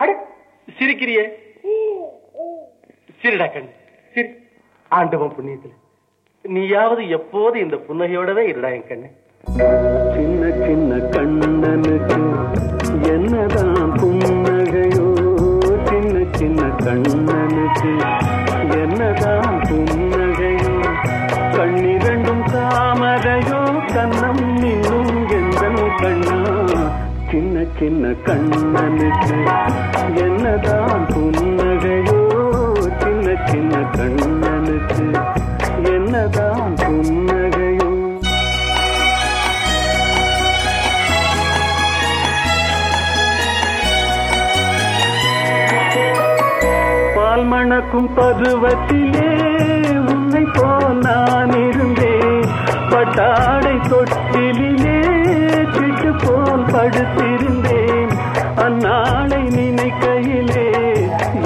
அட சிரிக்கிறியே? சிரிடா கண்ணு சிரி. ஆண்டவன் புண்ணியத்துல. நீயாவது எப்போது இந்த புன்னகையோடவே இருடா என் கண்ணு. சின்ன சின்ன கண்ணனுக்கு என்னதான் புன்னகையோ சின்ன சின்ன கண்ணு சின்ன சின்ன கண்ணனுக்கு என்னதான் புன்னகையோ? சின்ன சின்ன கண்ணனுக்கு என்னதான் புன்னகையோ? பால் மணக்கும் பருவத்திலே உன்னை போல் நான் இருந்தேன். பட்டாடை தொட்டிலே சிட்டு போல் படுத்திருந்தேன். அந்நாளை நினைக்கையிலே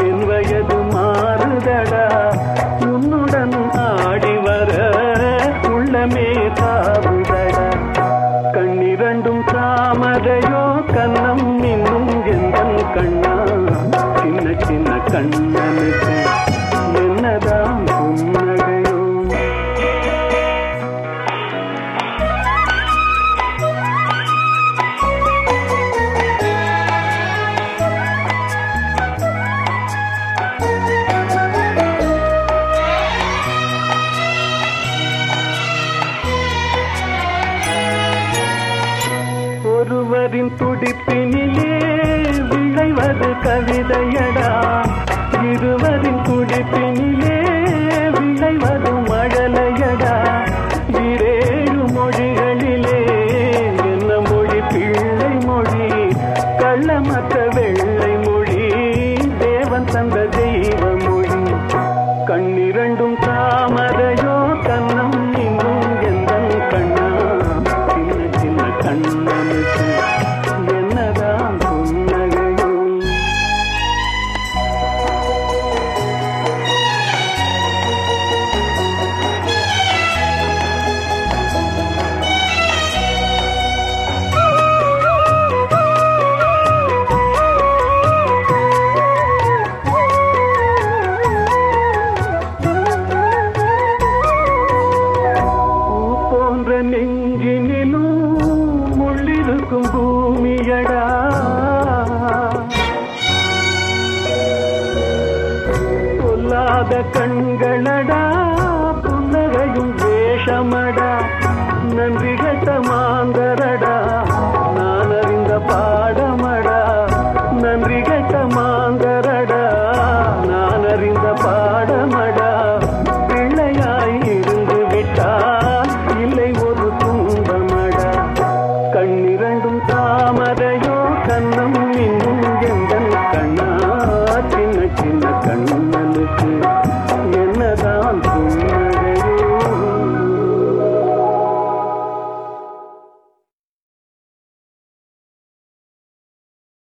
என் வயது மாறுதடா. உன்னுடன் ஆடி வர உள்ளமே தாவுதடா கண்ணிரண்டும் தாமரையோ கண்ணம் இன்னும் எந்தன் கண்ணா? சின்ன சின்ன கண்ணனுக்கு ஒருவரின் துடிப்பினிலே விளைவது கவிதையடா. இருவரின் துடிப்பினிலே விளைவது மழலையடா. இரேழு மொழிகளிலே என்ன மொழி? பிள்ளை மொழி கள்ளமற்ற வெள்ளை மொழி தேவன் தந்த தெய்வ மொழி. கண்ணிரண்டும் தாமரையோ கண்ணம் நீங்கும் எந்த கண்ணா? சின்ன சின்ன கண்ணா. கண்களடா